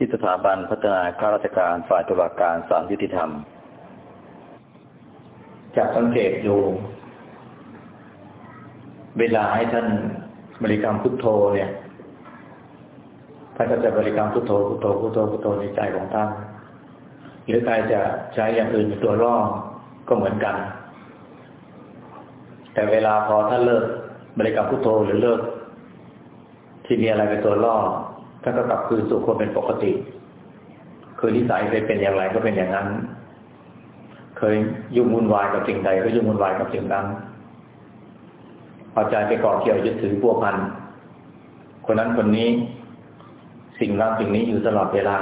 ที่สถาบันพัฒนาข้าราชการฝ่ายตุลาการศาลยุติธรรม จากสังเกตดู เวลาให้ท่านบริกรรมพุทโธเนี่ยท่านก็จะบริกรรมพุทโธพุทโธพุทโธพุทโธในใจของท่านหรือใครจะใช้อย่างอื่นเป็นตัวล่อก็เหมือนกัน แต่เวลาพอท่านเลิกบริกรรมพุทโธหรือเลิกที่มีอะไรเป็นตัวล่อ ท่าก็กลับคืนสู่ความเป็นปกติ คือนิสัยเคยเป็นอย่างไรก็เป็นอย่างนั้น เคยยุ่งวุ่นวายกับสิ่งใด ก็ยุ่งวุ่นวายกับสิ่งนั้นเอาใจไปเกาะเกี่ยวยึดถือพวกพันคนนั้นคนนี้ สิ่งนั้นสิ่งนี้อยู่ตลอดเวลา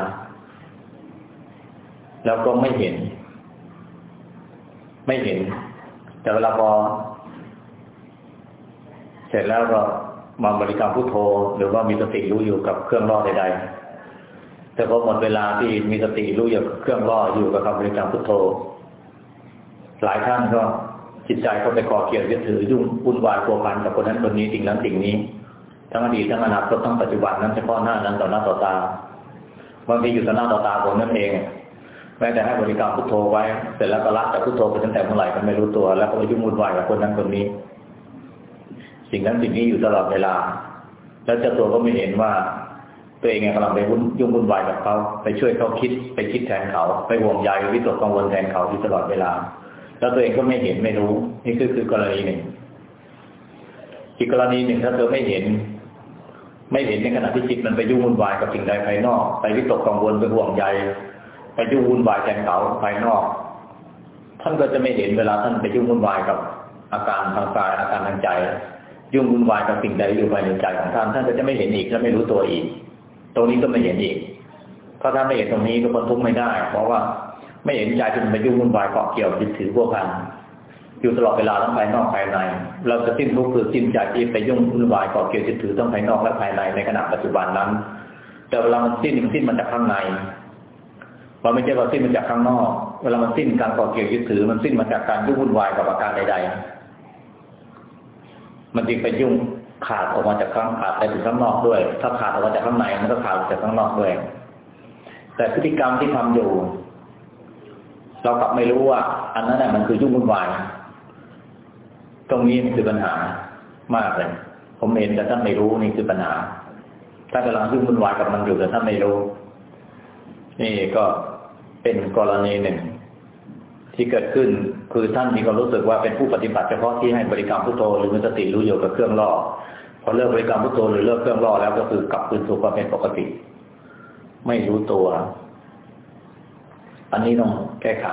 แล้วก็ไม่เห็น ไม่เห็น แต่เวลาพอเสร็จแล้วก็ มาบริกรรมพุทโธ หรือว่ามีสติรู้อยู่กับเครื่องล่อใดๆ แต่พอหมดเวลาที่มีสติรู้อยู่กับเครื่องล่ออยู่กับคำบริกรรมพุทโธ หลายท่านก็จิตใจก็ไปก่อเกี่ยวยึดถือยุ่งวุ่นวายพัวพันกับคนนั้นคนนี้สิ่งนั้นสิ่งนี้ ทั้งอดีตทั้งอนาคตทั้งปัจจุบันนั้นเฉพาะหน้านั้นต่อหน้าต่อตาบางทีอยู่ต่อหน้าต่อตาผมนั่นเองแม้แต่ให้บริกรรมพุทโธไว้ เสร็จแล้วก็รักจากพุทโธไปตั้งแต่เมื่อไหร่ก็ไม่รู้ตัว แล้วก็ไปยุ่งวุ่นวายกับคนนั้นคนนี้ สิ่งนั้นสิ่งนี้อยู่ตลอดเวลา แล้วเจ้าตัวก็ไม่เห็นว่า ตัวเองกำลังไปยุ่งวุ่นวายกับเขาไปช่วยเขาคิดไปคิดแทนเขา ไปห่วงใยวิตกกังวลแทนเขาที่ตลอดเวลา แล้วตัวเองก็ไม่เห็นไม่รู้ นี่คือคือกรณีหนึ่งอีกกรณีหนึ่งถ้าเธอไม่เห็น ไม่เห็นในขณะที่จิตมันไปยุ่งวุ่นวายกับสิ่งใดภายนอก ไปวิตกกังวลไปห่วงใยไปยุ่งวุ่นวายแทนเขาภายนอก ท่านก็จะไม่เห็นเวลาท่านไปยุ่งวุ่นวายกับอาการทางกายอาการทางใจ ยุ่งวุ่นวายกับสิ่งใดอยู่ภายในใจของท่านท่านก็จะไม่เห็นอีกและไม่รู้ตัวอีก ตรงนี้ก็ไม่เห็นอีกถ้าะท่านไม่เห็นตรงนี้ก็พ้นทุกข์ไม่ได้ เพราะว่าไม่เห็นใจที่มันไปยุ่งวุ่นวายเกาะเกี่ยวยึดถือพวกกันอยู่ตลอดเวลาทั้งภายนอกภายใน เราจะสิ้นทุกข์คือสิ้นใจที่ไปยุ่งวุ่นวายเกาะเกี่ยวยึดถือทั้งภายนอกและภายในในขณะปัจจุบันนั้น แต่เวลามันสิ้นมันสิ้นมันจากข้างในมันไม่ใช่ว่าสิ้นมาจากข้างนอก เวลามันสิ้นการเกาะเกี่ยวยึดถือมันสิ้นมาจากการยุ่งวุ่นวายกับอาการใด ๆ มันจึงไปยุ่งขาดออกมาจากข้างขาดไปถึงข้างนอกด้วย ถ้าขาดออกมาจากข้างในมันก็ขาดออกจากข้างนอกด้วย แต่พฤติกรรมที่ทำอยู่ เรากลับไม่รู้ว่า อันนั้นน่ะมันคือยุ่งวุ่นวายตรงนี้คือปัญหามากเลย ผมเห็นแต่ท่านไม่รู้นี่คือปัญหาท่านกำลังยุ่งวุ่นวายกับมันอยู่แต่ท่านไม่รู้ นี่ก็เป็นกรณีหนึ่ง ที่เกิดขึ้นคือท่านมีความรู้สึกว่าเป็นผู้ปฏิบัติเฉพาะที่ให้บริกรรมพุทโธหรือมีสติรู้อยู่กับเครื่องล่อพอเลิกบริกรรมพุทโธหรือเลิกเครื่องล่อแล้วก็คือกลับคืนสู่ความเป็นปกติ ไม่รู้ตัว อันนี้ต้องแก้ไข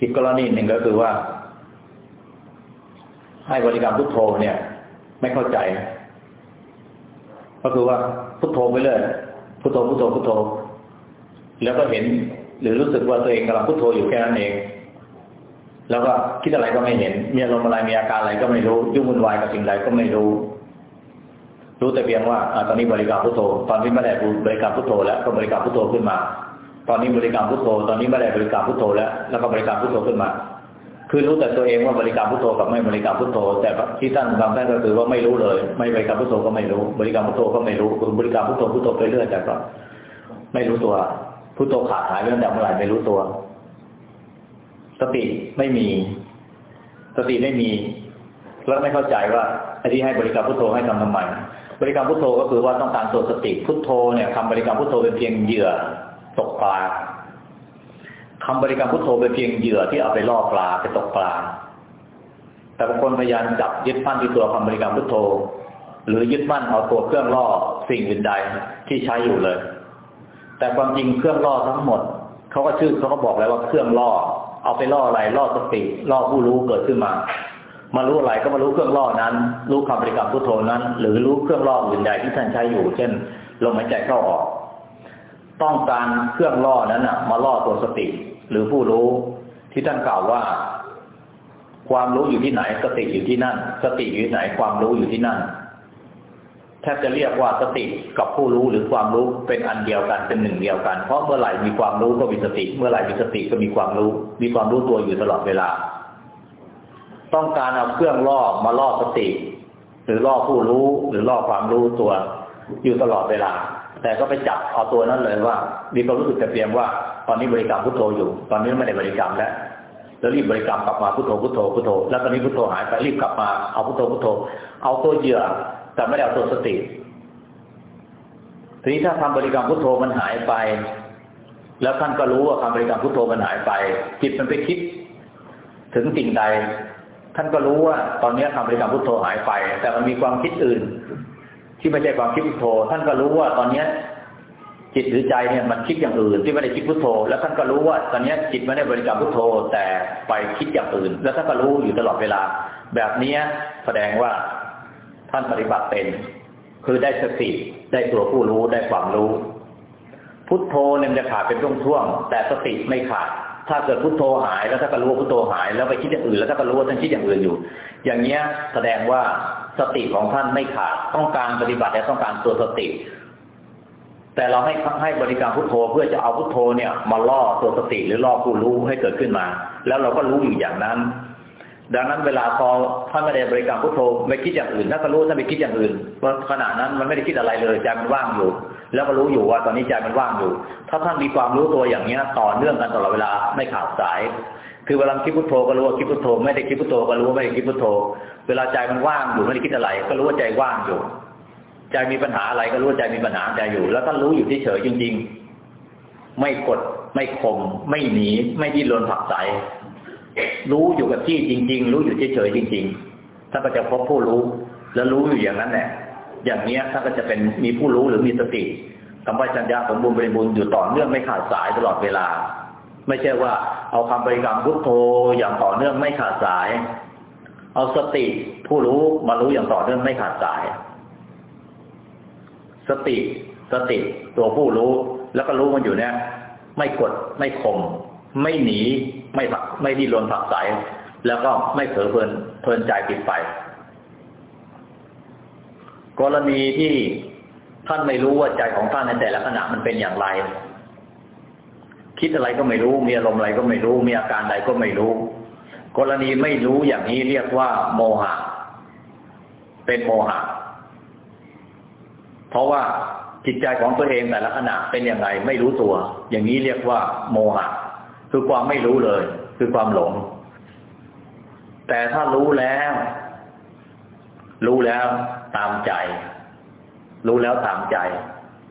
อีกกรณีหนึ่งก็คือว่า ให้บริการมพุทโธเนี่ย ไม่เข้าใจ ก็คือว่าพุทโธไปเลยพุทโธพุทโธพุทโธ แล้วก็เห็น หรือรู้สึกว่าตัวเองกำลังพุทโธอยู่แค่นั้นเอง แล้วก็คิดอะไรก็ไม่เห็น มีอารมณ์อะไรมีอาการอะไรก็ไม่รู้ ยุ่งวุ่นวายกับสิ่งใดก็ไม่รู้ รู้แต่เพียงว่าตอนนี้บริการพุทโธ ตอนนี้ไม่ได้บริการพุทโธ แล้วก็บริการพุทโธขึ้นมา ตอนนี้บริกรรมพุทโธ ตอนนี้ไม่ได้บริกรรมพุทโธแล้ว แล้วก็บริกรรมพุทโธขึ้นมา คือรู้แต่ตัวเองว่าบริกรรมพุทโธกับไม่บริกรรมพุทโธ แต่ที่ท่านทำได้ก็คือว่าไม่รู้เลย ไม่บริกรรมพุทโธก็ไม่รู้ บริกรรมพุทโธก็ไม่รู้ บริกรรมพุทโธพุทโธไปเรื่อยแต่ก็ไม่รู้ตัว พุทโธขาดหายไปตั้งแต่เมื่อไหร่ไม่รู้ตัว สติไม่มี สติไม่มี แล้วไม่เข้าใจว่าไอ้ที่ให้บริกรรมพุทโธให้ทำทำไมบริกรรมพุทโธก็คือว่าต้องการตัวสติพุทโธเนี่ยคำบริกรรมพุทโธเป็นเพียงเหยื่อตกปลาคำบริกรรมพุทโธเป็นเพียงเหยื่อที่เอาไปล่อปลาไปตกปลา แต่บางคนพยายามจับยึดมั่นที่ตัวคำบริกรรมพุทโธ หรือยึดมั่นเอาตัวเครื่องล่อสิ่งอื่นใดที่ใช้อยู่เลย แต่ความจริงเครื่องล่อทั้งหมดเขาก็ชื่อเขาก็บอกแล้วว่าเครื่องล่อ เอาไปล่ออะไรล่อสติล่อผู้รู้เกิดขึ้นมา มารู้อะไรก็มารู้เครื่องล่อนั้น รู้คำบริกรรมพุทโธนั้น หรือรู้เครื่องล่ออื่นใดที่ท่านใช้อยู่ เช่นลมหายใจเข้าออก ต้องการเครื่องล่อนั้นนะมาล่อตัวสติ หรือผู้รู้ที่ท่านกล่าวว่า ความรู้อยู่ที่ไหน สติอยู่ที่นั่น สติอยู่ที่ไหนความรู้อยู่ที่นั่น แทบจะเรียกว่าสติกับผู้รู้หรือความรู้เป็นอันเดียวกันเป็นหนึ่งเดียวกัน เพราะเมื่อไหร่มีความรู้ก็มีสติ เมื่อไหร่มีสติก็มีความรู้ มีความรู้ตัวอยู่ตลอดเวลา ต้องการเอาเครื่องล่อมาล่อสติ หรือล่อผู้รู้หรือล่อความรู้ตัวอยู่ตลอดเวลา แต่ก็ไปจับเอาตัวนั้นเลยว่ามีความรู้สึกแต่เพียงว่า ตอนนี้บริกรรมพุทโธอยู่ ตอนนี้ไม่ได้บริกรรมแล้วแล้วรีบบริกรรมกลับมาพุทโธพุทโธพุทโธแล้วตอนนี้พุทโธหายไปรีบกลับมาเอาพุทโธพุทโธ เอาตัวเหยื่อ แต่ไม่ได้เอาตัวสติ ทีนี้ถ้าทำบริกรรมพุทโธมันหายไป แล้วท่านก็รู้ว่าคำบริกรรมพุทโธมันหายไป จิตมันไปคิด ถึงสิ่งใด ท่านก็รู้ว่า ตอนนี้คำบริกรรมพุทโธหายไป แต่มันมีความคิดอื่น ที่ไม่ใช่ความคิดพุทโธ ท่านก็รู้ว่าตอนเนี้ยจิตหรือใจเนี่ยมันคิดอย่างอื่นที่ไม่ได้คิดพุทโธ แล้วท่านก็รู้ว่าตอนนี้จิตไม่ได้บริกรรมพุทโธ แต่ไปคิดอย่างอื่น แล้วท่านก็รู้อยู่ตลอดเวลา แบบนี้แสดงว่า ท่านปฏิบัติเป็น คือได้สติได้ตัวผู้รู้ได้ความรู้ พุทโธเนี่ยจะขาดเป็นช่วงๆแต่สติไม่ขาด ถ้าเกิดพุทโธหาย แล้วถ้าก็รู้ว่าพุทโธหาย แล้วไปคิดอย่างอื่นแล้วถ้าก็รู้ว่าท่านคิดอย่างอื่นอยู่ อย่างเนี้ยแสดงว่าสติของท่านไม่ขาดต้องการปฏิบัติและต้องการตัวสติ แต่เราให้ให้บริการพุทโธเพื่อจะเอาพุทโธเนี่ย มาล่อตัวสติหรือล่อผู้รู้ให้เกิดขึ้นมา แล้วเราก็รู้อยู่อย่างนั้น ดังนั้นเวลาพอท่านไม่ได้บริการพุทโธไม่คิดอย่างอื่นถ้าก็รู้ถ้าไม่คิดอย่างอื่นเพราะขณะนั้นมันไม่ได้คิดอะไรเลยใจมันว่างอยู่ แล้วก็รู้อยู่ว่าตอนนี้ใจมันว่างอยู่ ถ้าท่านมีความรู้ตัวอย่างเนี้ยต่อเนื่องกันตลอดเวลาไม่ขาดสาย คือเวลาคิดพุทโธก็รู้ว่าคิดพุทโธไม่ได้คิดพุทโธก็รู้ว่าไม่ได้คิดพุทโธ เวลาใจมันว่างอยู่ไม่ได้คิดอะไร ก็รู้ว่าใจว่างอยู่ ใจมีปัญหาอะไรก็รู้ว่าใจมีปัญหาใจอยู่ แล้วก็รู้อยู่เฉยจริง ๆ ไม่กดไม่ข่มไม่หนีไม่ดิ้นรนผักใส รู้อยู่กับที่จริง ๆ รู้อยู่เฉยๆจริงๆถ้าก็จะพบผู้รู้ แล้วรู้อยู่อย่างนั้นแหละ อย่างเนี้ยถ้าก็จะเป็นมีผู้รู้หรือมีสติคำว่าจัญญาสมบูรณ์บริบูรณ์อยู่ต่อเนื่องไม่ขาดสายตลอดเวลา ไม่ใช่ว่า เอาคำบริกรรมพุทโธอย่างต่อเนื่องไม่ขาดสาย เอาสติผู้รู้มารู้อย่างต่อเนื่องไม่ขาดสาย สติสติตัวผู้รู้ แล้วก็รู้มันอยู่เนี่ย ไม่กดไม่ข่มไม่หนี ไม่ผักไม่ดิ้นรนผักใสแล้วก็ไม่เผลอเพลินเพลินใจติดไป กรณีที่ท่านไม่รู้ว่าใจของท่านในแต่ละขณะมันเป็นอย่างไร คิดอะไรก็ไม่รู้ มีอารมณ์อะไรก็ไม่รู้ มีอาการใดก็ไม่รู้ กรณีไม่รู้อย่างนี้เรียกว่า โมหะ เป็นโมหะ เพราะว่าจิตใจของตัวเองแต่ละขณะเป็นอย่างไรไม่รู้ตัว อย่างนี้เรียกว่า โมหะ คือความไม่รู้เลย คือความหลง แต่ถ้ารู้แล้ว รู้แล้วตามใจ รู้แล้วตามใจ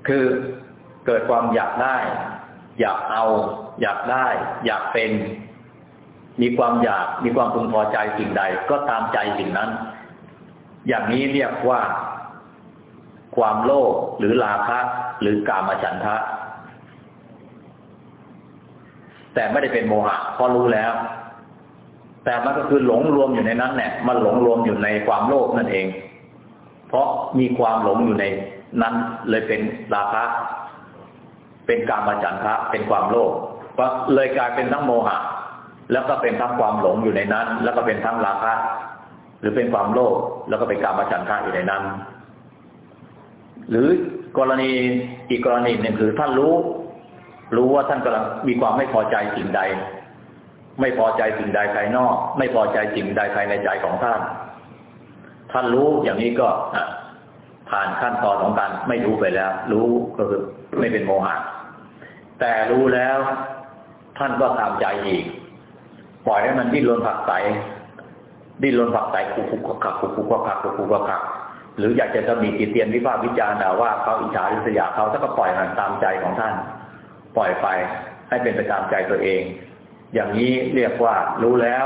คือเกิดความอยากได้ อยากเอา อยากได้ อยากเป็น มีความอยากมีความพึงพอใจสิ่งใด ก็ตามใจสิ่งนั้น อย่างนี้เรียกว่าความโลภหรือราคะหรือกามฉันทะ แต่ไม่ได้เป็นโมหะเพอรู้แล้ว แต่มันก็คือหลงรวมอยู่ในนั้นเนี่ยมันหลงรวมอยู่ในความโลภนั่นเอง เพราะมีความหลงอยู่ในนั้นเลยเป็นราคะเป็นการมฉันทะเป็นความโลภก็เลยกลายเป็นทั้งโมหะ แล้วก็เป็นทั้งความหลงอยู่ในนั้น แล้วก็เป็นทั้งราคะหรือเป็นความโลภแล้วก็เป็นการมฉันทะอยู่ในนั้น หรือกรณีอีกกรณีหนึ่งคือท่านรู้ รู้ว่าท่านกำลังมีความไม่พอใจสิ่งใด ไม่พอใจสิ่งใดภายนอก ไม่พอใจสิ่งใดภายในใจของท่าน ท่านรู้อย่างนี้ก็ผ่านขั้นตอนของการไม่รู้ไปแล้ว รู้ก็คือไม่เป็นโมหะแต่รู้แล้วท่านก็ตามใจอีก ปล่อยให้มันดิ้นรนผักใสดิ้นรนผักใสคุกคุกคักคุกคุกคักคุกคุกคักหรืออยากจะตำหนิติเตียนวิพากษ์วิจารณ์ด่าว่าเขาอิจฉาริษยาเขาถ้าก็ปล่อยมันตามใจของท่าน ปล่อยไปให้เป็นไปตามใจตัวเอง อย่างนี้เรียกว่ารู้แล้ว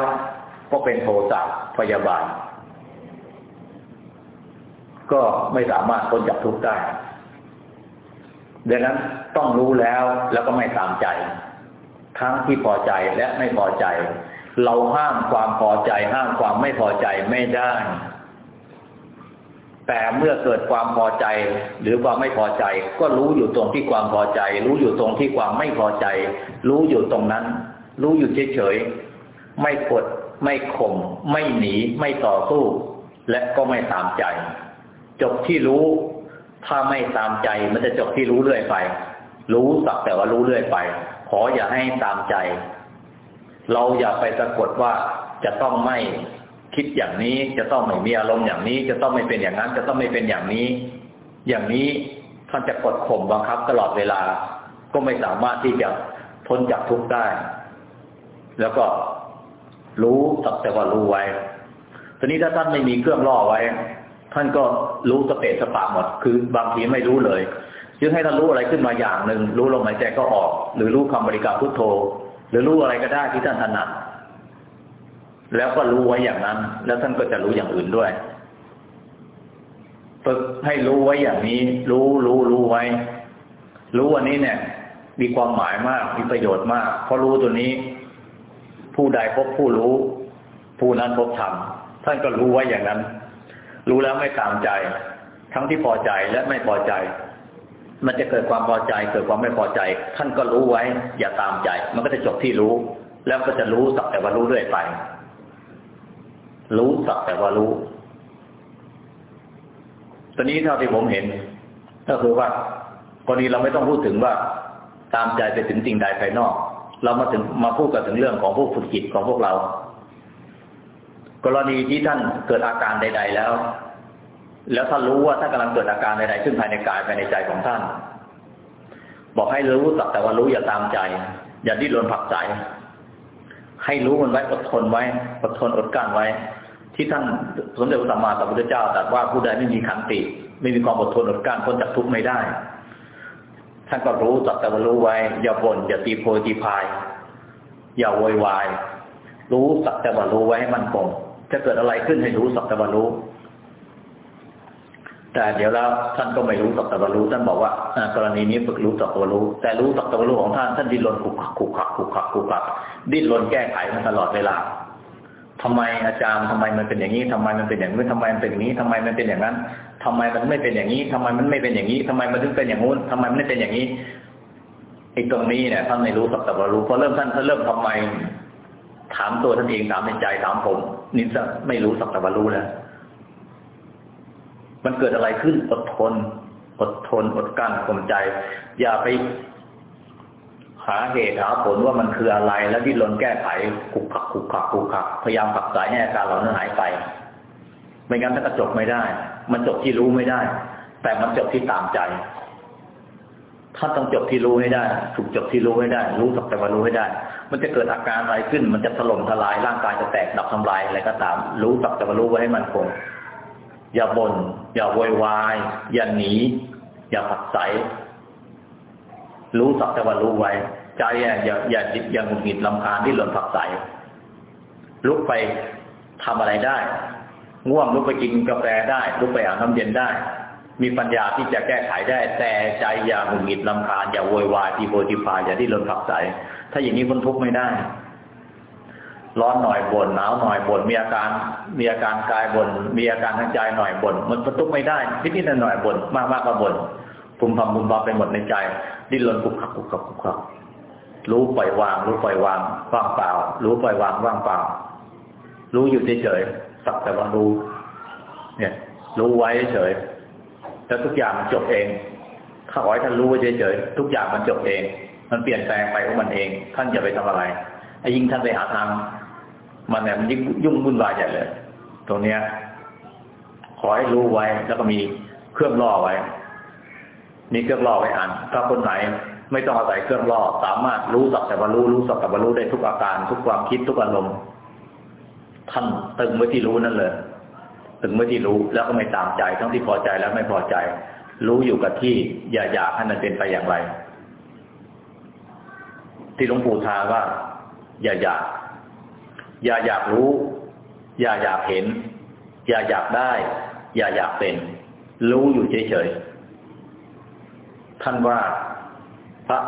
ก็เป็นโทสะพยาบาท ก็ไม่สามารถพ้นจากทุกข์ได้ดังนั้นต้องรู้แล้วแล้วก็ไม่ตามใจ ทั้งที่พอใจและไม่พอใจ เราห้ามความพอใจ ห้ามความไม่พอใจไม่ได้ แต่เมื่อเกิดความพอใจหรือความไม่พอใจ ก็รู้อยู่ตรงที่ความพอใจ รู้อยู่ตรงที่ความไม่พอใจ รู้อยู่ตรงนั้น รู้อยู่เฉยๆไม่กดไม่ข่มไม่หนีไม่ต่อสู้ และก็ไม่ตามใจ จบที่รู้ ถ้าไม่ตามใจมันจะจบที่รู้เรื่อยไป รู้สักแต่ว่ารู้เรื่อยไป ขออย่าให้ตามใจ เราอย่าไปสะกดว่าจะต้องไม่ คิดอย่างนี้จะต้องไม่มีอารมณ์อย่างนี้ จะต้องไม่เป็นอย่างนั้น จะต้องไม่เป็นอย่างนี้ อย่างนี้ท่านจะกดข่มบังคับตลอดเวลา ก็ไม่สามารถที่จะพ้นจากทุกข์ได้ แล้วก็รู้สักแต่ว่ารู้ไว้ ทีนี้ถ้าท่านไม่มีเครื่องล่อไว้ ท่านก็รู้สเปสสปาหมด คือบางทีไม่รู้เลย จึงให้ท่านรู้อะไรขึ้นมาอย่างหนึ่งรู้ลมหายใจก็ออก หรือรู้คำบริกรรมพุทโธ หรือรู้อะไรก็ได้ที่ท่านถนัด แล้วก็รู้ไว้อย่างนั้น แล้วท่านก็จะรู้อย่างอื่นด้วย ฝึกให้รู้ไว้อย่างนี้ รู้รู้รู้ไว้ รู้วันนี้เนี่ย มีความหมายมาก มีประโยชน์มาก เพราะรู้ตัวนี้ ผู้ใดพบผู้รู้ ผู้นั้นพบธรรม ท่านก็รู้ไว้อย่างนั้น รู้แล้วไม่ตามใจ ทั้งที่พอใจและไม่พอใจ มันจะเกิดความพอใจ เกิดความไม่พอใจ ท่านก็รู้ไว้ อย่าตามใจ มันก็จะจบที่รู้ แล้วก็จะรู้สักแต่ว่ารู้เรื่อยไป รู้สักแต่ว่ารู้ ตอนนี้เท่าที่ผมเห็น ก็คือว่ากรณีเราไม่ต้องพูดถึงว่าตามใจไปถึงสิ่งใดภายนอก เรามาถึงมาพูดกันถึงเรื่องของพวกฝึกจิตของพวกเรา กรณีที่ท่านเกิดอาการใด ๆ แล้ว แล้วท่านรู้ว่าท่านกำลังเกิดอาการใดๆขึ้นภายในกายภายในใจของท่าน บอกให้รู้สักแต่ว่ารู้อย่าตามใจ อย่าดิ้นรนผักใจให้รู้มันไว้อดทนไว้อดทนอดกั้นไว้ ที่ท่านสมเด็จพระสัมมาสัมพุทธเจ้าตรัสว่าผู้ใดไม่มีขันติ ไม่มีความอดทนอดกั้นพ้นจากทุกข์ไม่ได้ ท่านก็รู้สักแต่ว่ารู้ไว้ อย่าบ่นอย่าตีโพยตีพาย อย่าโวยวาย รู้สักแต่ว่ารู้ไว้ให้มันคงจะเกิดอะไรขึ้นให้รู้สักแต่ว่ารู้ แต่เดี๋ยวแล้วท่านก็ไม่รู้สักแต่ว่ารู้ ท่านบอกว่ากรณีนี้ฝึกรู้สักแต่ว่ารู้ แต่รู้สักแต่ว่ารู้ของท่านท่านดิ้นรนขุกขักขุกขักขุกขักขุกขักดิ้นรนแก้ไขมันตลอดเวลา ทำไมอาจารย์ทำไมมันเป็นอย่างนี้ทำไมมันเป็นอย่างนี้ทำไมมันเป็นอย่างนี้ทำไมมันเป็นอย่างนั้นทำไมมันไม่เป็นอย่างนี้ทำไมมันไม่เป็นอย่างนี้ทำไมมันถึงเป็นอย่างงู้นทำไมมันไม่เป็นอย่างนี้ไอ้ตรงนี้เนี่ยท่านไม่รู้สักแต่ว่ารู้พอเริ่มท่านท่านเริ่มทำไม ถามตัวท่านเองถามในใจถามผมนี่จะไม่รู้สักแต่ว่ารู้แล้วมันเกิดอะไรขึ้นอดทน อดทนอดกั้นข่มใจ อย่าไป หาเหตุหาผลว่ามันคืออะไร แล้วดิ้นรนแก้ไขขุกขักขุกขักขุกขักพยายามผักสายให้อาการเหล่านั้นหายไป ไม่งั้นถ้ากระจบไม่ได้ มันจบที่รู้ไม่ได้ แต่มันจบที่ตามใจถ้าต้องจบที่รู้ให้ได้ ถูกจบที่รู้ให้ได้ รู้สักแต่ว่ารู้ให้ได้ มันจะเกิดอาการอะไรขึ้น มันจะถล่มทลายร่างกายจะแตกดับทำลายอะไรก็ตาม รู้สักแต่ว่ารู้ไว้ให้มันคงอย่าบน่นอย่าโวยวายอย่าหนี อย่าผักใส รู้สักแต่ว่ารู้ไว้ ใจอย่าอย่าอย่าอย่าหงุดหงิดลำคาญที่หล่นผักใสลุกไปทำอะไรได้ง่วงลุกไปกินกาแฟได้ลุกไปอาบน้ำเย็นได้ มีปัญญาที่จะแก้ไขได้ แต่ใจอย่าหงุดหงิดลำคาญอย่าโวยวายที่โพทีพายอย่าที่หล่นผักใสถ้าอย่างนี้พ้นทุกข์ไม่ได้ร้อนหน่อยบน่นหนาวหน่อยบน่นมีอาการมีอาการกายบน่นมีอาการทางใจหน่อยบน่นมันประตุกไม่ได้นิดนิดหน่อยบ่นมากมากก็บ่นภูมิพำภูมิพำไปหมดในใจ ดิ้นรนกุกขักกุกขักกุกขักรู้ปล่อยวาง รู้ปล่อยวางว่างเปล่า รู้ปล่อยวางว่างเปล่า รู้อยู่เฉยๆสักแต่ว่ารู้ เนี่ย รู้ไว้เฉยแล้วทุกอย่างมันจบเองถ้าขอให้ท่านรู้ไว้เฉยๆทุกอย่างมันจบเอง มันเปลี่ยนแปลงไปของมันเอง ท่านจะไปทำอะไรไอ้ยิ่งท่านไปหาทางมันเนี่ยมันยิ่งยุ่งวุ่นวายใหญ่เลย ตรงเนี้ย ขอให้รู้ไว้แล้วก็มีเครื่องล่อไว้ มีเครื่องล่อไว้อ่านถ้าคนไหนไม่ต้องอาศัยเครื่องล่อสามารถรู้สักแต่บรรลุรู้สักแต่บรรลุได้ทุกอาการ ทุกความคิดทุกอารมณ์ท่านตึงไว้ที่รู้นั่นเลยตึงไว้ที่รู้แล้วก็ไม่ตามใจ ทั้งที่พอใจแล้วไม่พอใจ รู้อยู่กับที่อย่าอยากให้มันเป็นไปอย่างไร ที่หลวงปู่ทาว่า อย่าอยาก อย่าอยากรู้ อย่าอยากเห็น อย่าอยากได้ อย่าอยากเป็น รู้อยู่เฉยๆ ท่านว่าพระ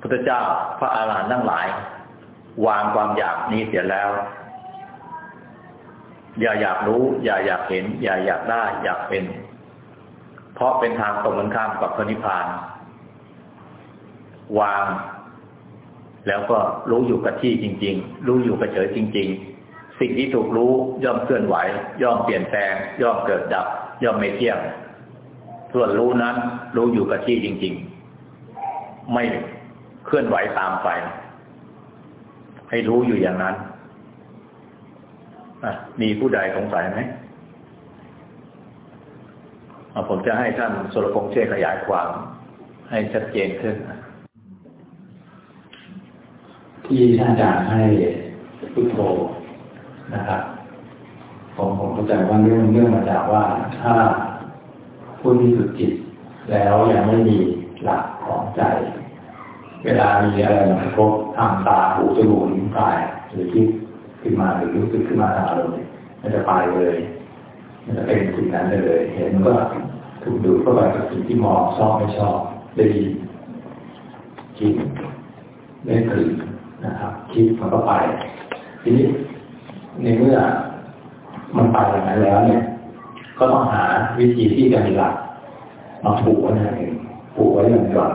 พุทธเจ้าพระอาหารหันต์ทั้งหลาย วางความอยากนี้เสียแล้ว อย่าอยากรู้ อย่าอยากเห็น อย่าอยากได้ อยากเป็น เพราะเป็นทางตรงกันข้ามกับพระนิพพาน วาง แล้วก็รู้อยู่กับที่จริง ๆ รู้อยู่กับเฉยจริง ๆสิ่งที่ถูกรู้ย่อมเคลื่อนไหว ย่อมเปลี่ยนแปลง ย่อมเกิดดับ ย่อมไม่เที่ยง ส่วนรู้นั้น รู้อยู่กับที่จริง ๆ ไม่เคลื่อนไหวตามไป ให้รู้อยู่อย่างนั้นมีผู้ใดสงสัยไหมผมจะให้ท่านสุรพงษ์ช่ขยายความให้ชัดเจนขึ้น ที่ท่านอาจารย์ให้พุทโธนะครับผมผมเข้าใจว่าเรื่องเรื่องมาจากว่าถ้า ผู้ที่ฝึกจิต แล้วยังไม่มีหลักของใจ เวลามีอะไรมากระทบทางตาหูจมูกลิ้นกายหรือคิดขึ้นมาหรือรู้สึกขึ้นมาทางอารมณ์มันจะไปเลย มันจะเป็นสิ่งนั้นเลย เห็นก็ถูกดูดเข้าไปกับสิ่งที่มองชอบไม่ชอบได้ยินคิดได้กลิ่นนะครับ คิดมันก็ไป ทีนี้ในเมื่อมันไปอย่างนั้นแล้วเนี่ย ก็ต้องหาวิธีที่จะมีหลักมาผูกไว้อย่างหนึ่งผูกไว้อย่างก่อน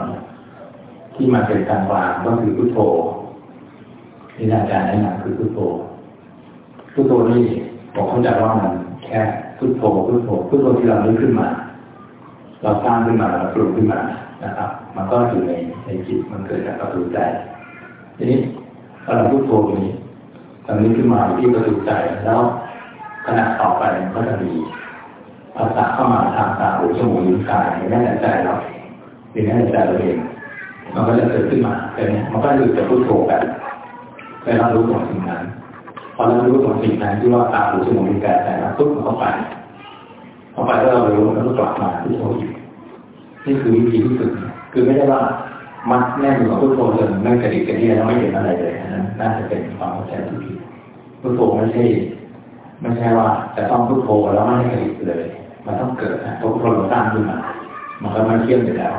ที่มันเป็นการวางก็คือพุทโธที่อาจารย์แนะนำคือพุทโธพุทโธนี่ผมเข้าใจว่ามันแค่พุทโธพุทโธพุทโธที่เราเลือกขึ้นมา เราสร้างขึ้นมาเราปรุงขึ้นมานะครับ มันก็อยู่ในในจิตมันเกิดจากประตูใจทีนี้พอเราพุทโธนี้ตอนนี้ขึ้นมาที่ประตูใจแล้วขณะต่อไปมันก็จะมี ภาษาเข้ามาทางตาหูจมูกลิ้นกายในแม่ใจเราในแม่ใจเราเองมันก็จะเกิดขึ้นมาแต่เนี้ยมันก็อยู่จะพูดโธกันไปรับรู้ของสิ่งนั้น พอเรับรู้ของสิ่งนั้นที่ว่าตาหูจมูกลิ้นกายใจเราปุ๊บมันเข้าไปเข้าไปแล้วเรารู้แล้วก็กลับมาที่โธอีกนี่คือวิธีที่สุดคือไม่ได้ว่ามัดแน่นอยู่กับพุทโธจนไม่กระดิกกระเดียแล้วไม่เห็นอะไรเลยนั้นน่าจะเป็นความเข้าใจที่ผิดพุทโธไม่ใช่ไม่ใช่ว่าจะต้องพุทโธแล้วไม่ให้กระดิกเลย มันต้องเกิดนะพุทโธเราสร้างขึ้นมามันก็ม่เที่ยงอยู่แล้ว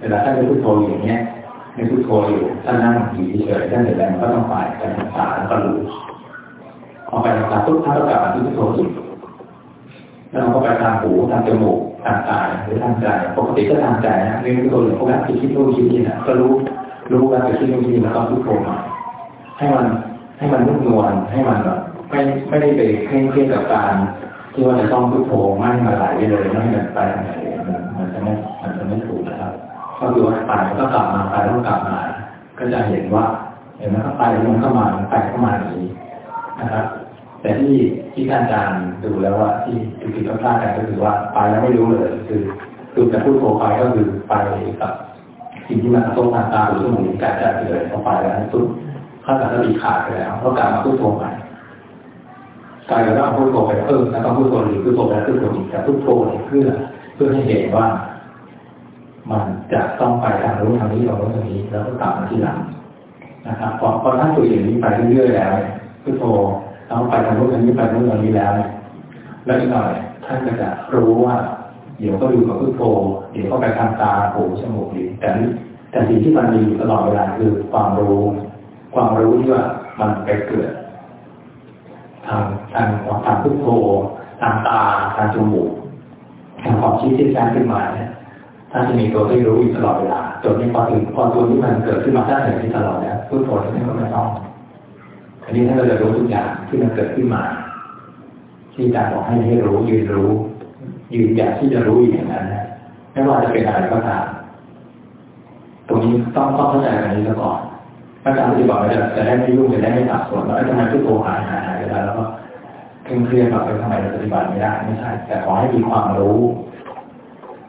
เวลาท่านจะพุทโธอย่างเนี้ยในพุทโธอยู่ท่านนั่งอยู่เฉยท่านเสร็จแล้วมันก็ต้องไปไปทางตาแล้วก็รู้พอไปทางตาปุ๊บท่านก็กลับมาที่พุทโธอีกแล้วมันก็ไปทางหูทางจมูกทางตาหรือทางใจปกติก็ทางใจนะเรื่องพุทโธอย่พวกนั้นคิดนู่นคิดนี่นะก็รู้รู้ว่าจะคิดนู่นคิดนี่แล้วก็พุทโธใหม่ให้มันให้มันนุ่มนวลให้มันแบบไม่ไม่ได้ไปเคร่งเครียดกับการ ที่ว่าจะต้องพุทโธไม่มาไหลไปเลยไม่ให้มันไปทางไหนมันจะไม่มันจะไม่ถูกนะครับก็คือว่าไปก็กลับมาไปแล้วกลับมา ก็จะเห็นว่า เห็นไหมก็ไปมันเข้ามาไปเข้ามาอย่างนี้นะครับ แต่ที่ที่อาจารย์ดูแล้วว่า ที่ที่ผิดพลาดกันก็คือว่าไปแล้วไม่รู้เลย คือคือจะพูดโทรไปก็คือไปกับสิ่งที่มันกระทบทางตาหรือสมองการใจไปเลยพอไปแล้วสุดข้าสติขาดไปแล้วก็กลับมาพูดโทรใหม่ กลายเป็นว่าพูดโทรไปเพิ่มแล้วก็พูดโทรหรือพูดโทรไปแล้วพูดโทรอีกแต่พูดโทรเพื่อเพื่อให้เห็นว่า มันจะต้องไปทางรู้ทางนี้ทางรู้ทางนี้แล้วก็กลับมาที่หลังนะครับพอพอท่านตัวอย่างนี้ไปเรื่อยๆแล้วพุทโธแล้วไปทางรู้ทางนี้ไปรู้ทางนี้แล้ว แล้วอีกหน่อยท่านก็จะรู้ว่า เดี๋ยวก็อยู่กับพุทโธเดี๋ยวก็ไปทางตาหูจมูกลิ้นแต่แต่สิ่งที่มันมีอยู่ตลอดเวลาคือความรู้ ความรู้ที่ว่ามันไปเกิด ทางทางทางพุทโธทางตาทางจมูกทางความคิดที่สร้างขึ้นมาเนี่ยท่านจะมีตัวที่รู้อยู่ตลอดเวลาจนนี้พอถึงพอตัวที่มันเกิดขึ้นมาท่านเห็นที่ตลอดแล้วพุทโธนี่ก็ไม่ต้องอันนี้ท่านก็จะรู้ทุกอย่างที่มันเกิดขึ้นมา ที่อาจารย์บอกให้ให้รู้ยืนรู้ยืนอยางที่จะรู้อย่างนั้นนะไม่ว่าจะเป็นอะไรก็ตามตรงนี้ต้องต้องเข้าใจแบบนี้ซะก่อนอาจารย์ปฏิบัติจะจะได้ไม่ยุ่งจะได้ไม่สับสนว่าทำไมพุทโธหายหาย หายไปแล้วก็เคร่งเครียดแบบทำไมเราปฏิบัติไม่ได้ไม่ใช่ แต่ขอให้มีความรู้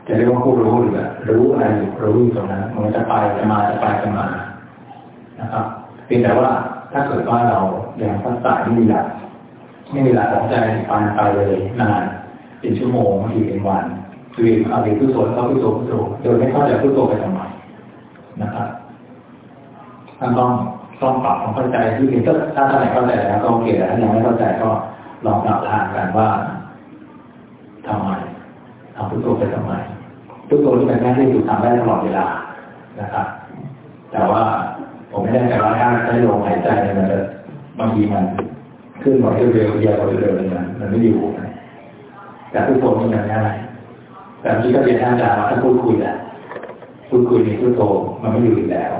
จะเรียกว่าผู้รู้หรือรู้อะไรรู้อยู่ตรงนั้นมันจะไปจะมาจะไปจะมานะครับเพียงแต่ว่าถ้าเกิดว่าเราอย่างภาษาไม่มีหลักไม่มีหลักของใจปานไปเลยนานเป็นชั่วโมงบางทีเป็นวันคือเอาเรียนพุทโธเข้าพุทโธพุทโธโดยไม่เข้าใจพุทโธไปทำไมนะครับท่านต้อง ต้องปรับความเข้าใจที่ถ้าถ้าท่านไหนเข้าใจแล้วก็โอเคแต่ถ้ายังไม่เข้าใจก็ลองปรับทางกันว่าทำไมทำพุทโธไปทำไมพุทโธที่เป็นหน้าที่ถูกทำได้ตลอดเวลานะครับ แต่ว่าผมไม่ได้แต่ว่าถ้าใช้ลมหายใจมันจะบางทีมันขึ้นมาเร็วๆเยาวเร็วๆมันมันไม่อยู่แต่พุทโธนี่มันง่ายแต่ที่ก็เป็นท่านอาจารย์ท่านพูดคุยแหละพูดคุยในพุทโธมันไม่อยู่อีกแล้ว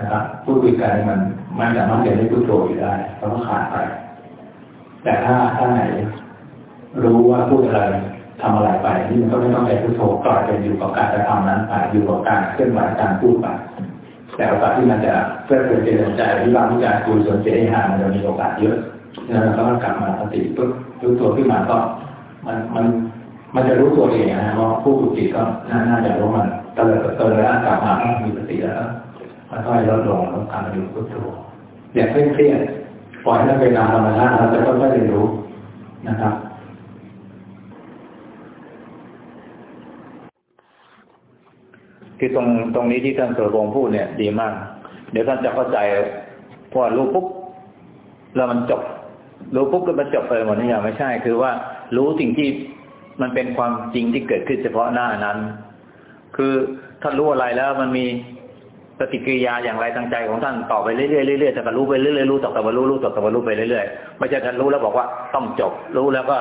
นะครับพูดคุยกันมัน มันสามารถจะได้พุทโธอยู่ได้แล้วก็ขาดไป แต่ถ้าท่าไหน รู้ว่าพูดอะไรทำอะไรไปนี่มันก็ไม่ต้องใช้พุทโธกลายเป็นอยู่กับการกระทำนั้นไปอยู่กับการเคลื่อนไหวการพูดไปแต่โอกาสที่มันจะเพื่อเป็นเจริญใจที่บางวิจารคุยสนเสียหายมันจะมีโอกาสเยอะดังนั้นเราก็กลับมาสติปุ๊บรู้ตัวขึ้นมาก็ มันมันมันจะรู้ตัวเองนะว่าผู้ฝึกจิตก็น่าจะรู้มันเติร์เติร์แล้วกลับมามีสติแล้ว ค่อยลดลงแล้วกลับมาอยู่พุทโธอย่าเคร่งเครียดปล่อยให้เป็นตามธรรมชาติเราจะค่อยๆเรียนรู้นะครับคือตรงตรงนี้ที่ท่านสุรพงศ์พูดเนี่ย ดีมาก เดี๋ยวท่านจะเข้าใจพอรู้ปุ๊บแล้วมันจบ รู้ปุ๊บก็มันจบไปหมดนี่อย่างไม่ใช่ คือว่ารู้สิ่งที่มันเป็นความจริงที่เกิดขึ้นเฉพาะหน้านั้น คือท่ารู้อะไรแล้วมันมี ปฏิกิริยาอย่างไรทางใจของท่านต่อไปเรื่อยๆเรื่อยๆแต่ก็รู้ไปเรื่อยๆรู้ต่อต่อมารู้รู้ต่อต่อมารู้ไปเรื่อยๆไม่ใช่ท่านรู้แล้วบอกว่าต้องจบ รู้แล้วก็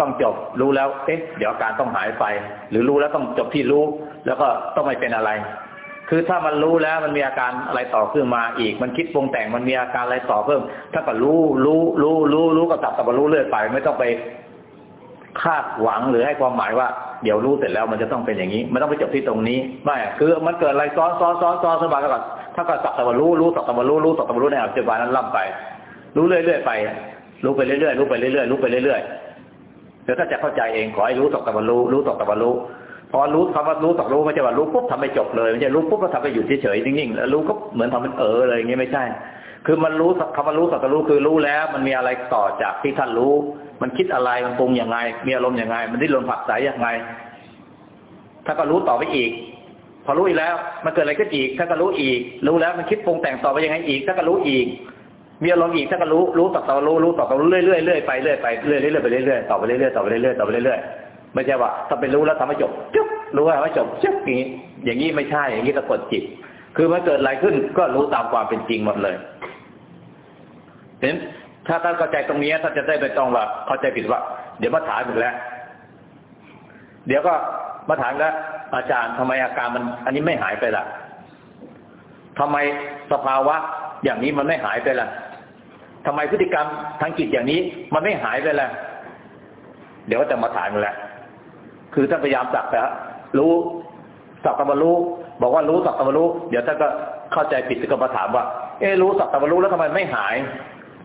ต้องจบ รู้แล้วเอ๊ะเดี๋ยวการต้องหายไป หรือรู้แล้วต้องจบที่รู้ แล้วก็ต้องไม่เป็นอะไร คือถ้ามันรู้แล้วมันมีอาการอะไรต่อขึ้นมาอีก มันคิดปรุงแต่งมันมีอาการอะไรต่อเพิ่ม ถ้าก็รู้รู้รู้รู้รู้ก็ตับตับรู้เรื่อยไป ไม่ต้องไป คาดหวังหรือให้ความหมายว่าเดี๋ยวรู้เสร็จแล้วมันจะต้องเป็นอย่างนี้ มันต้องไปจบที่ตรงนี้ไม่คือมันเกิดอะไรซ้อนซ้อนซ้อนซ้อนสบายแล้วก็ถ้าก็สักต่ว่ารู้รู้สักต่ว่ารู้รู้สักต่ว่ารู้ในปัจจุบันนั้นล่ำไป รู้เรื่อยๆไปรู้ไปเรื่อยๆรู้ไปเรื่อยๆรู้ไปเรื่อยๆเดี๋ยวถ้าจะเข้าใจเองขอให้รู้สักต่ว่ารู้รู้สักต่ว่ารู้พอรู้คำว่ารู้สักรู้ไม่ใช่ว่ารู้ปุ๊บทำไปจบเลยไม่ใช่รู้ปุ๊บก็ทำไปอยู่เฉยๆนิ่งๆแล้วรู้ก็เหมือนทำเป็นเออเลยอย่างนี้ไม่ใช่ คือมันรู้คำว่ารู้สักรู้คือรู้แล้ว มันมีอะไรต่อจากที่ท่านรู้ มันคิดอะไรมันปรุงอยังไง มีอารมณ์อยังไง มันดิ้นรนผักใสยังไง ถ้าก็รู้ต่อไปอีก พอรู้อีกแล้ว มันเกิดอะไรขึ้นอีก ถ้าก็รู้อีก รู้แล้วมันคิดปรุงแต่งต่อไปยังไงอีก ถ้าก็รู้อีก มีอารมณ์อีก ถ้าก็รู้ รู้ต่อต่อรู้ รู้ต่อต่อรู้เรื่อยเรื่อยเรื่อยไปเรื่อยไปเรื่อยเรื่อยไปเรื่อยต่อไปเรื่อยต่อไปเรื่อยต่อไปเรื่อยไม่ใช่ว่าถ้าเป็นรู้แล้วทำให้จบจุ๊บรู้ว่าทำให้จบจุ๊บอย่างนี้ อย่างนี้ไม่ใช่ อย่างนี้ตะกดจิต คือมันเกิดอะไรขึ้นก็รู้ตามความเป็นจริงหมดเลยเห็น ถ้าท่านเข้าใจตรงนี้ท่านจะได้ไม่ต้องว่าเข้าใจผิดว่า เดี๋ยวมาถามอีกแล้ว เดี๋ยวก็มาถามแล้ว อาจารย์ทำไมอาการมัน อันนี้ไม่หายไปล่ะทำไมสภาวะอย่างนี้มันไม่หายไปล่ะทำไมพฤติกรรมทางจิตอย่างนี้ มันไม่หายไปล่ะ เดี๋ยวจะมาถามกันแล้วคือท่านพยายามสักแต่รู้สักตะบรู้บอกว่ารู้สักตะบรู้เดี๋ยวท่านก็เข้าใจผิดก็มาถามว่า เออรู้สักตะบรู้แล้วทำไมไม่หาย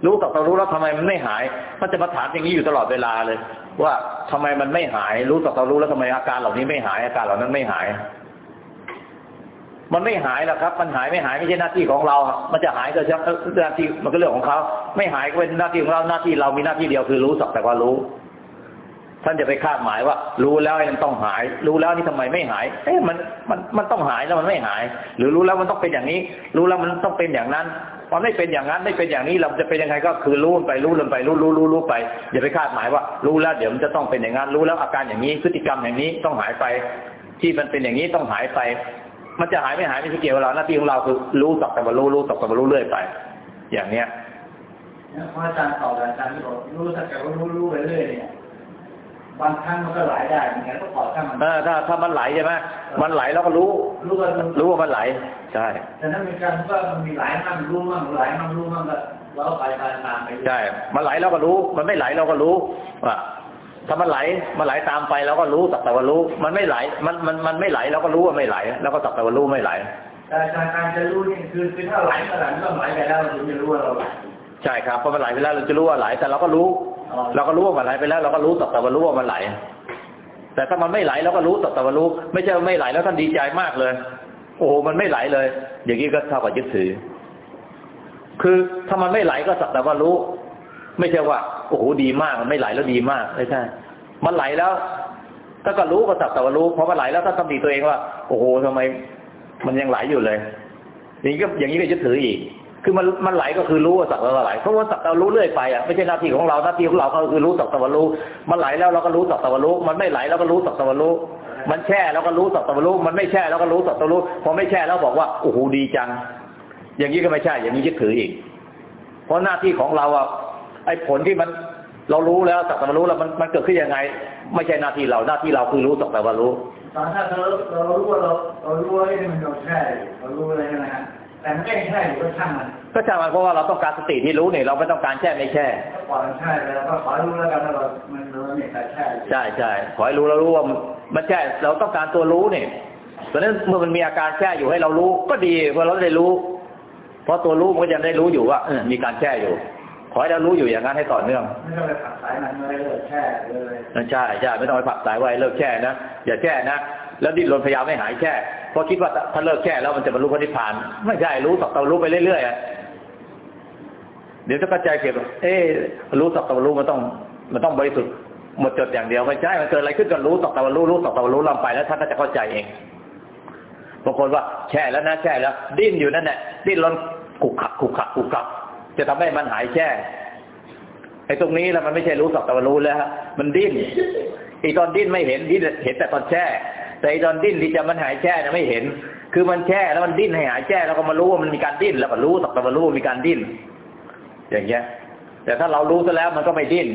รู้ตักตะรู้แล้วทำไมมันไม่หายมันจะมาถามอย่างนี้อยู่ตลอดเวลาเลย ว่าทำไมมันไม่หาย รู้ตักตะรู้แล้วทำไมอาการเหล่านี้ไม่หายอาการเหล่านั้นไม่หาย มันไม่หายหรอกครับ มันหายไม่หายไม่ใช่หน้าที่ของเรา มันจะหายก็เช่หน้าที่มันก็เรื่องของเขาไม่หายก็เป็นหน้าที่ของเราหน้าที่เรามีหน้าที่เดียวคือรู้สักแต่ว่ารู้ ท่านจะไปคาดหมายว่า รู้แล้วมันต้องหาย รู้แล้วนี่ทำไมไม่หาย เอ๊ะมันมันมันต้องหายแล้วมันไม่หาย หรือรู้แล้วมันต้องเป็นอย่างนี้ รู้แล้วมันต้องเป็นอย่างนั้นพอไม่เป็นอย่างนั้นไม่เป็นอย่างนี้เราจะเป็นยังไงก็คือรู้ไปรู้ลงไปรู้รู้รู้รู้ไปอย่าไปคาดหมายว่า รู้แล้วเดี๋ยวมันจะต้องเป็นอย่างนั้นรู้แล้วอาการอย่างนี้พฤติกรรมอย่างนี้ต้องหายไป ที่มันเป็นอย่างนี้ต้องหายไป มันจะหายไม่หายไม่เกี่ยวกับเราหน้าที่ของเราคือรู้สักแต่ว่ารู้รู้สักแต่ว่ารู้เรื่อยไป อย่างเนี้ยพระอาจารย์ตอบอาจารย์ที่บอกรู้สักแต่ว่ารู้รู้ไปเรื่อยเนี่ย บางครั้งมันก็ไหลได้เหมือนกันก็ปล่อยถ้ามันเออถ้าถ้ามันไหลใช่ไหมมันไหลเราก็รู้ รู้ว่ามันรู้ว่ามันไหล ใช่ แต่ถ้ามีการว่ามันมีไหลมั่งรู้มั่งไหลมั่งรู้มั่งก็เราก็ไปตามตามไปใช่ มันไหลเราก็รู้ มันไม่ไหลเราก็รู้ว่าถ้ามันไหล มันไหลตามไปเราก็รู้สักแต่ว่ารู้ มันไม่ไหล มันมันมันไม่ไหลเราก็รู้ว่าไม่ไหลแล้วก็สักแต่ว่ารู้ไม่ไหลแต่การการจะรู้นี่คือคือถ้าไหลเมื่อไหร่มันต้องไหลไปแล้วเราถึงจะรู้ว่าเราไหล ใช่ครับพอมันไหลไปแล้วเราจะรู้ว่าไหลแต่เราก็รู้ เราก็รู้ว่ามันไหลไปแล้ว เราก็รู้สักแต่ว่ารู้ว่ามันไหล แต่ถ้ามันไม่ไหลเราก็รู้สักแต่ว่ารู้ ไม่ใช่ว่าไม่ไหลแล้วท่านดีใจมากเลย โอ้โหมันไม่ไหลเลย อย่างนี้ก็เท่ากับยึดถือ คือถ้ามันไม่ไหลก็สักแต่ว่ารู้ ไม่ใช่ว่าโอ้โหดีมาก มันไม่ไหลแล้วดีมากไม่ใช่ มันไหลแล้วถ้าก็รู้ก็สักแต่ว่ารู้เพอมันไหลแล้วถ้าตำหนิตัวเองว่า โอ้โหทำไม มันยังไหลอยู่เลย อย่างนี้ก็อย่างนี้ก็ยึดถืออีก คือมันมันไหลก็คือรู้ว่าสักแต่ว่าไหลเพราะว่าสักแต่ว่ารู้เรื่อยไปอะไม่ใช่หน้าที่ของเราหน้าที่ของเราก็คือรู้สักแต่ว่ารู้มันไหลแล้วเราก็รู้สักแต่ว่ารู้มันไม่ไหลเราก็รู้สักแต่ว่ารู้มันแช่เราก็รู้สักแต่ว่ารู้มันไม่แช่เราก็รู้สักแต่ว่ารู้พอไม่แช่แล้วบอกว่าโอ้โหดีจัง อย่างนี้ก็ไม่ใช่ อย่างนี้ยึดถืออีก เพราะหน้าที่ของเราอะไอ้ผลที่มันเรารู้แล้วสักแต่ว่ารู้แล้วมันมันเกิดขึ้นยังไง ไม่ใช่หน้าที่เราหน้าที่เราคือรู้สักแต่ว่ารู้ตอนถ้าเราเรารู้ว่าเราเรารู้ว่าไอ้นี่มันเราแช่อยู่เรารู้อะไรนะฮะ แต่มันก็ยังแช่อยู่ก็ช่างมันก็ใช่มันเพราะว่าเราต้องการสติที่รู้เนี่ยเราไม่ต้องการแช่ไม่แช่ก็ปล่อยมันแช่ไปแล้วก็ขอให้รู้แล้วกันว่าเรามันเราเนี่ยแต่แช่อยู่ใช่ใช่ขอให้รู้เรารู้ว่ามันมันแช่เราต้องการตัวรู้เนี่ยเพราะฉะนั้นเมื่อมันมีอาการแช่อยู่ให้เรารู้ก็ดีเพราะเราได้รู้ เพราะตัวรู้มันก็ยังได้รู้อยู่ว่าเออมีการแช่อยู่พขอให้เรารู้อยู่อย่างนั้นให้ต่อเนื่องไม่ต้องไปผักสายมันเลยเลิกแช่เลยนั่นใช่ใช่ไม่ต้องไปผลักสายไว้เลิกแช่นะอย่าแช่นะ แล้วดิ้นรนพยายามไม่หายแช่เพราะคิดว่าถ้าเลิกแช่แล้วมันจะบรรลุพระนิพพาน ไม่ใช่รู้สักต่รู้ไปเรื่อยๆเดี๋ยวจะเข้าใจเก็บเอ๊รู้สักต่รู้มันต้อง มันต้องบริสุทธิ์หมดจดอย่างเดียวไม่ใช่มันเกิดอะไรขึ้นก็รู้สักต่รู้รู้สักต่รู้ลำไปแล้วท่านก็จะเข้าใจเองบางคนว่าแช่แล้วนะแช่แล้ว ดิ้นอยู่นั่นแหละดิ้นรนขุกขักขุกขักขุกขักจะทำให้มันหายแช่ไอ้ตรงนี้แล้วมันไม่ใช่รู้สักแต่รู้แล้วฮะมันดิ้นไอีตอนดิ้นไม่เห็นดิ้นเห็นแต่ตอนแช่ แต่อีตอนดิ้นที่จะมันหายแช่นะไม่เห็น คือมันแช่แล้วมันดิ้นให้หายแช่แล้วก็มารู้ว่ามันมีการดิ้นแล้วก็รู้สักแต่รู้มีการดิ้น อย่างเงี้ย แต่ถ้าเรารู้ซะแล้วมันก็ไม่ดิ้น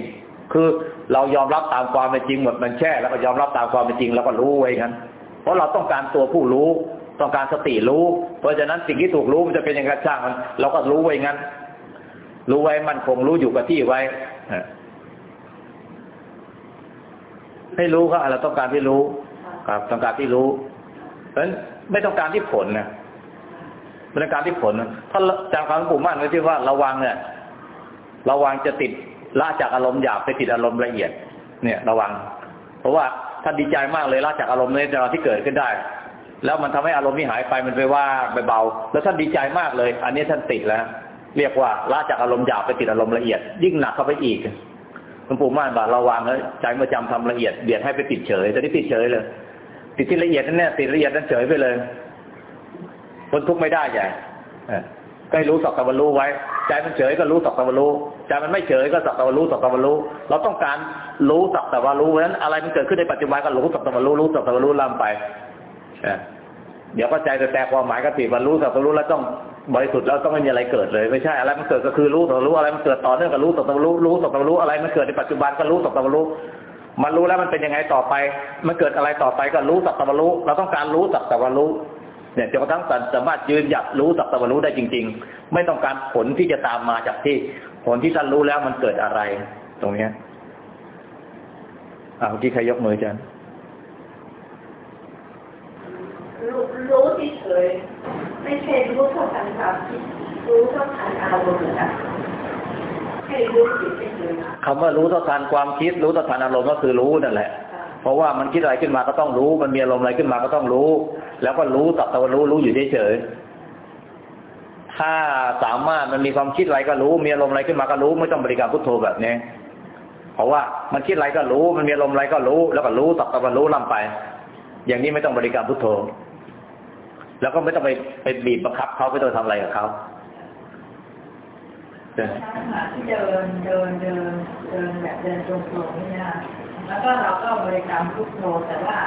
คือเรายอมรับตามความเป็นจริงหมดมันแช่แล้วก็ยอมรับตามความเป็นจริงแล้วก็รู้ไว้งั้นเพราะเราต้องการตัวผู้รู้ต้องการสติรู้ เพราะฉะนั้นสิ่งที่ถูกรู้มันจะเป็นอยังไงช่างมันเราก็รู้ไว้งั้น รู้ไว้มันคงรู้อยู่กับที่ไว้ให้รู้ครับเราต้องการที่รู้ ครับต้องการที่รู้เพราะฉะนั้นไม่ต้องการที่ผลนะไม่ต้องการที่ผลนะถ้าจำคำปู่มั่นไว้ที่ว่าระวังเนี่ยระวังจะติดละจากอารมณ์หยาบไปติดอารมณ์ละเอียด เนี่ย ระวัง เพราะว่าท่านดีใจมากเลยละจากอารมณ์ในเวลาที่เกิดขึ้นได้ แล้วมันทำให้อารมณ์ที่หายไปมันไปว่าไปเบา แล้วท่านดีใจมากเลย อันนี้ท่านติดแล้ว เรียกว่าละจากอารมณ์หยาบไปติดอารมณ์ละเอียด ยิ่งหนักเข้าไปอีกหลวงปู่ม่านบอกระวังเลยใจเมื่อจำทำละเอียดเบียดให้ไปติดเฉยจะได้ติดเฉยเลย ติดที่ละเอียดนั่นเนี่ยติดละเอียดนั้นเฉยไปเลยคนทุกข์ไม่ได้ใหญ่ก็ให้รู้สักตะวันรู้ไว้ ใจมันเฉยก็รู้สักตะวันรู้ใจมันไม่เฉยก็สักตะวันรู้สักตะวันรู้ เราต้องการรู้สักตะวันรู้เพราะฉะนั้นอะไรมันเกิดขึ้นในปัจจุบันก็รู้สักตะวันรู้รู้สักตะวันรู้ล่ำไปเดี๋ยวก็ใจจะแตกความหมายก็ติดวันรู้สักตะวันรู้แล้วต้องบริสุทธิ์แล้วต้องไม่มีอะไรเกิดเลยไม่ใช่อะไรมันเกิดก็คือรู้สักตะวันรู้อะไรมันเกิดต่อเนื่องก็รู้สักตะวันรู้รู้สักตะวันรู้อะไรมันเกิดในปัจจุบันก็รู้สักตะวันรู้ มันรู้แล้วมันเป็นยังไงต่อไป มันเกิดอะไรต่อไปก็รู้สัตะวันรู้ เราต้องการรู้สัตะวันรู้เนี่ยจนกระทั่งสามารถยืนหยัดรู้สัตะวันรู้ได้จริง ๆ ไม่ต้องการผลที่จะตามมาจากที่ ผลที่ท่านรู้แล้วมันเกิดอะไร ตรงเนี้ยอ่าเมื่อกี้ใครยกมือจันรู้รู้เฉยไม่ใช่รู้เท่าทันความคิดรู้เท่าทันอารมณ์นะให้รู้จิตเฉย คำว่ารู้เท่าทันความคิด รู้เท่าทันอารมณ์ก็คือรู้นั่นแหละ เพราะว่ามันคิดอะไรขึ้นมาก็ต้องรู้ มันมีอารมณ์อะไรขึ้นมาก็ต้องรู้ แล้วก็รู้สักตะวันรู้รู้อยู่เฉยๆถ้าสามารถมันมีความคิดอะไรก็รู้ มีอารมณ์อะไรขึ้นมาก็รู้ ไม่ต้องบริกรรมพุทโธแบบนี้เพราะว่ามันคิดอะไรก็รู้ มันมีอารมณ์อะไรก็รู้ แล้วก็รู้สักตะวันรู้ลำไป อย่างนี้ไม่ต้องบริกรรมพุทโธแล้วก็ไม่ต้องไปไปบีบบังคับเขาไม่ต้องทำอะไรกับเขา ที่เดินเดินเดินเดินแบบเดินตรงๆนี่นะแล้วก็เราก็บริกรรมพุทโธแต่ว่า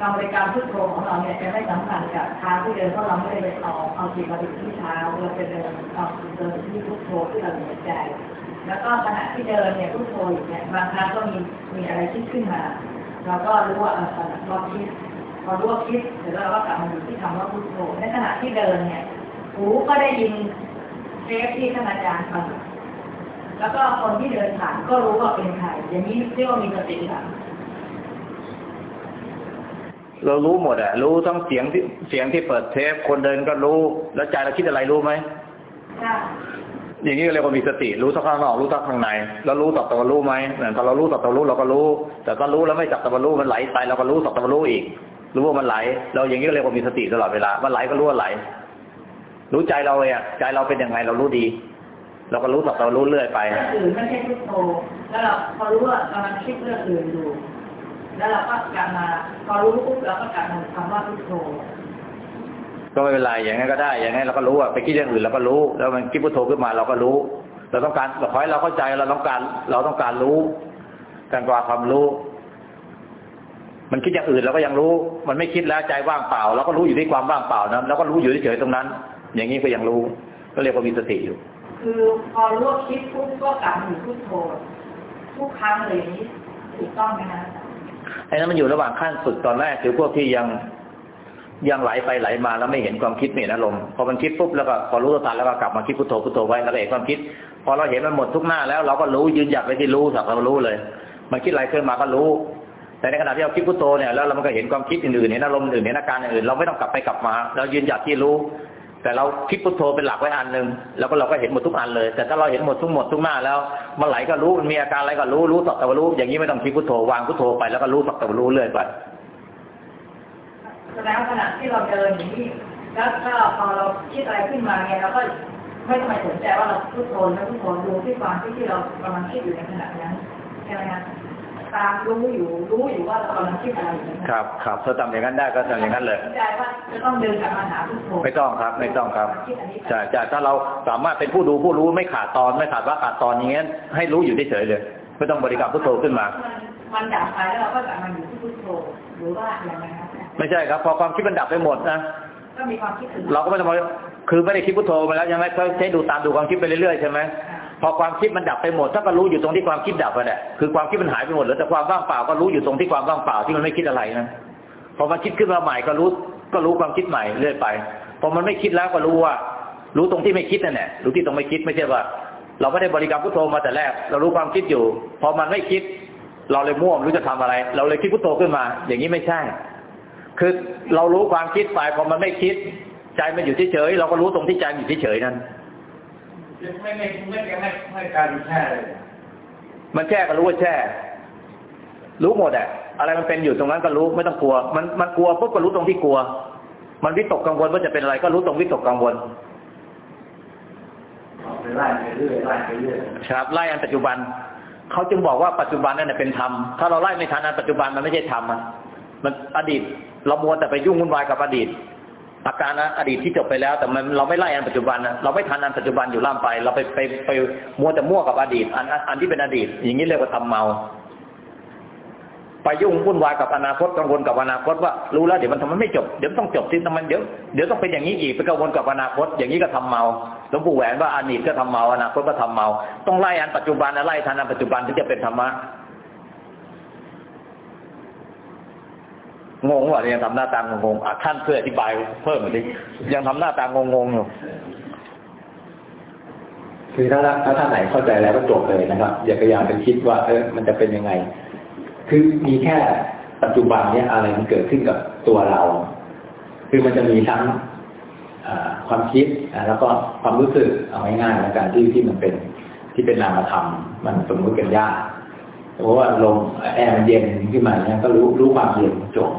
การบริกรรมพุทโธของเราเนี่ยจะไม่สัมพันธ์กับเท้าที่เดินเพราะเราไม่ได้ไปเอาเอาจิตมาติดที่เท้าเราจะเดินเอาเดินที่พุทโธที่เราเหนื่อยใจ แล้วก็ขณะที่เดินเนี่ยพุทโธอยู่เนี่ยบางครั้งก็มีมีอะไรคิดขึ้นมาเราก็รู้ว่าเออเราคิดพอรู้ว่าคิดเดี๋ยวเราก็กลับมาอยู่ที่คำว่าพุทโธในขณะที่เดินเนี่ยหูก็ได้ยิน เทปที่ท่านอาจารย์ฟังแล้วก็คนที่เดินผ่านก็รู้ว่าเป็นใครอย่างนี้เรียกว่ามีสติค่ะเรารู้หมดอะรู้ทั้งเสียงที่เสียงที่เปิดเทปคนเดินก็รู้ แล้วใจเราคิดอะไรรู้ไหมค่ะอย่างนี้ก็เรียกว่ามีสติ รู้ทั้งข้างนอกรู้ทั้งข้างใน แล้วรู้สักตะวันรู้ไหมถ้าเรารู้สักตะวันรู้เราก็รู้ แต่ก็รู้แล้วไม่สักตะวันรู้มันไหลไปเราก็รู้สักตะวันรู้อีก รู้ว่ามันไหล เราอย่างนี้ก็เรียกว่ามีสติตลอดเวลามันไหลก็รู้ว่าไหล รู้ใจเราเลยอะใจเราเป็นยังไงเรารู้ดี เราก็รู้สักตะวันรู้เรื่อยไปเรื่องอื่นไม่ใช่พุทโธแล้วเราพอรู้ว่ากำลังคิดเรื่องอื่นอยู่แล้วเราก็กลับมาพอรู้ปุ๊บเราก็กลับมาคำว่าพุทโธก็ไม่เป็นไรอย่างนั้นก็ได้ อย่างนั้นเราก็รู้ว่าไปคิดเรื่องอื่นเราก็รู้ แล้วมันคิดพุทโธขึ้นมาเราก็รู้ เราต้องการขอให้เราเข้าใจเราต้องการ เราต้องการรู้การกว่าความรู้ มันคิดอย่างอื่นเราก็ยังรู้ มันไม่คิดแล้วใจว่างเปล่าเราก็รู้อยู่ที่ความว่างเปล่านะเราก็รู้อยู่เฉยๆตรงนั้น อย่างนี้ก็ยังรู้ ก็เรียกว่ามีสติอยู่ คือพอรู้ว่าคิดปุ๊บก็กลับมาอยู่พุทโธทุกครั้งเลยอย่างนี้ถูกต้องไหมคะไอ้นั้นมันอยู่ระหว่างขั้นฝึกตอนแรกคือพวกที่ยังยังไหลไปไหลมาแล้วไม่เห็นความคิดไม่เห็นอารมณ์พอมันคิดปุ๊บแล้วก็พอรู้ตัวทันแล้วก็กลับมาคิดพุทโธพุทโธไว้แล้วก็เห็นความคิด พอเราเห็นมันหมดทุกหน้าแล้วเราก็รู้ยืนหยัดไว้ที่รู้สักเรารู้เลย มันคิดอะไรขึ้นมาก็รู้ แต่ในขณะที่เราคิดพุทโธเนี่ยแล้วเรามันก็เห็นความคิดอื่นๆเห็นอารมณ์อื่นเห็นอาการอื่นเราไม่ต้องกลับไปกลับมา เรายืนหยัดที่รู้ แต่เราคิดพุทโธเป็นหลักไว้อันหนึ่งแล้วก็เราก็เห็นหมดทุกอันเลย แต่ถ้าเราเห็นหมดทุกหมดทุกหน้าแล้วมันไหลก็รู้มันมีอาการอะไรก็รู้รู้สักแต่ว่ารู้ อย่างนี้ไม่ต้องคิดพุทโธวางพุทโธไปแล้วก็รู้สักแต่ว่ารู้เรื่อยไปแสดงว่าขณะที่เราเดินอย่างนี้แล้วถ้าพอเราคิดอะไรขึ้นมาเนี่ยเราก็ไม่ต้องไปสนใจว่าเราพุทโธแล้วพุทโธดูที่ความที่ที่เรากำลังคิดอยู่ในขณะนั้นใช่ไหมคะ ตามรู้อยู่รู้อยู่ว่าเรากำลังคิดอะไรอยู่ครับครับถ้าทำอย่างนั้นได้ก็ทำอย่างนั้นเลยสนใจว่าจะต้องเดินกลับมาหาพุทโธไม่ต้องครับ ไม่ต้องครับคิดอันนี้ใช่ใช่ถ้าเราสามารถเป็นผู้ดูผู้รู้ไม่ขาดตอนไม่ขาดว่าขาดตอนอย่างนี้นให้รู้อยู่เฉยๆเลยไม่ต้องบริกรรมพุทโธขึ้นมา มันดับไปแล้วเราก็กลับมาอยู่ที่พุทโธหรือว่าอย่างไรครับไม่ใช่ครับ พอความคิดมันดับไปหมดนะก็มีความคิดถึงเราก็ไม่ต้องมาคือไม่ได้คิดพุทโธมาแล้วยังไงก็ใช้ดูตามดูความคิดไปเรื่อยๆใช่ไหม พอความคิดมันดับไปหมดถ้าก็รู้อยู่ตรงที่ความคิดดับไปแหละคือความคิดมันหายไปหมดเหลือแต่ความว่างเปล่าก็รู้อยู่ตรงที่ความว่างเปล่าที่มันไม่คิดอะไรนะพอมันคิดขึ้นมาใหม่ก็รู้ก็รู้ความคิดใหม่เรื่อยไปพอมันไม่คิดแล้วก็รู้ว่า รู้ตรงที่ไม่คิดนั่นแหละรู้ที่ตรงไม่คิดไม่ใช่ว่า เราไม่ได้บริกรรมพุทโธมาแต่แรก เรารู้ความคิดอยู่ พอมันไม่คิด เราเลยม่วงรู้จะทำอะไร เราเลยคิดพุทโธขึ้นมา อย่างนี้ไม่ใช่ คือเรารู้ความคิดไปพอมันไม่คิด ใจมันอยู่เฉยเราก็รู้ตรงที่ใจอยู่เฉยนั่น ไม่ไม่ไม่ไม่ไม่ไม่การแช่เลยมันแช่ก็รู้ว่าแช่ รู้หมดอะอะไรมันเป็นอยู่ตรงนั้นก็รู้ไม่ต้องกลัว มันมันกลัวปุ๊บก็รู้ตรงที่กลัว มันวิตกกังวลว่าจะเป็นอะไรก็รู้ตรงวิตกกังวลไปไล่ไปเรื่อยไล่ไปเรื่อยครับไล่อันปัจจุบันเขาจึงบอกว่าปัจจุบันนั่นเป็นธรรมถ้าเราไล่ไม่ทันอันปัจจุบันมันไม่ใช่ธรรมอะมันอดีต เรามัวแต่ไปยุ่งวุ่นวายกับอดีต อาการอดีตที่จบไปแล้ว แต่มันเราไม่ไล่อันปัจจุบันนะเราไม่ทันอันปัจจุบันอยู่ล่ามไป เราไปไปไปมัวแต่มั่วกับอดีต อันอันที่เป็นอดีต อย่างนี้เรียกว่าทำเมาไปยุ่งวุ่นวายกับอนาคตกังวลกับอนาคตว่ารู้แล้วเดี๋ยวมันทำไมไม่จบเดี๋ยวต้องจบที่ทำไมเดี๋ยวเดี๋ยวต้องเป็นอย่างนี้อีกไปกังวลกับอนาคต อย่างนี้ก็ทำเมาหลวงปู่แหวนว่าอดีตก็ทำเมาอนาคตก็ทำเมา ต้องไล่อันปัจจุบันไล่ทันอันปัจจุบันถึงจะเป็นธรรมะ งงว่ะยังทำหน้าตางงงๆท่านเพื่ออธิบายเพิ่มหน่อยดิยังทำหน้าตางงๆอยู่คือถ้าถ้าท่านไหนเข้าใจแล้วก็จบเลยนะครับ อย่าพยายามไปคิดว่า เออมันจะเป็นยังไง คือมีแค่ปัจจุบันเนี้ยอะไรมันเกิดขึ้นกับตัวเรา คือมันจะมีทั้งความคิดแล้วก็ความรู้สึกเอาง่ายๆแล้วกันที่ที่มันเป็นที่เป็นนามธรรม มันสมมุติกันยากเพราะว่าลมแอร์มันเย็นขึ้นมาเนี่ยก็รู้รู้ความเย็นจบ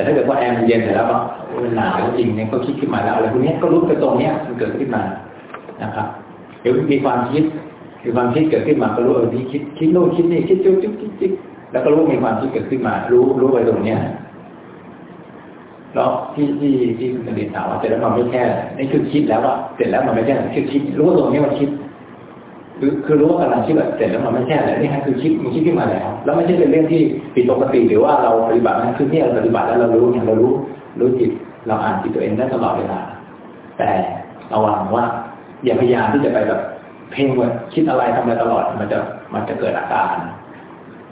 แต่ถ้าเกิดว่าแอร์มันเย็นเสร็จแล้วก็มันหนาวจริงเนี่ยก็คิดขึ้นมาแล้วอะไรพวกนี้ก็รู้ไปตรงเนี้ยมันเกิดขึ้นมานะครับ เดี๋ยวมีความคิดมีความคิดเกิดขึ้นมาก็รู้เออนี่คิดคิดโน่นคิดนี่คิดจุ๊บจุ๊บจิ๊บจิ๊บแล้วก็รู้มีความคิดเกิดขึ้นมา รู้รู้ไปตรงเนี้ยแล้วที่ที่ที่คุณกฤษถามว่าเสร็จแล้วมันไม่แค่นี่คือคิดแล้วว่าเสร็จแล้วมันไม่ใช่คือคิด รู้ว่าตรงนี้มันคิด คือคือรู้ว่ากำลังคิดแบบเสร็จแล้วมันไม่ใช่แล้วนี่ฮะคือคิดมันคิดขึ้นมาแล้วแล้วไม่ใช่เป็นเรื่องที่ผิดปกติหรือว่าเราปฏิบัตินั่นคือเนี่ยเราปฏิบัติแล้วเรารู้เนี่ยเรารู้รู้จิตเราอ่านจิตตัวเองได้ตลอดเวลา แต่ระวังว่า อย่าพยายามที่จะไปแบบเพ่งว่าคิดอะไรทำอะไรตลอดมันจะมันจะเกิดอาการ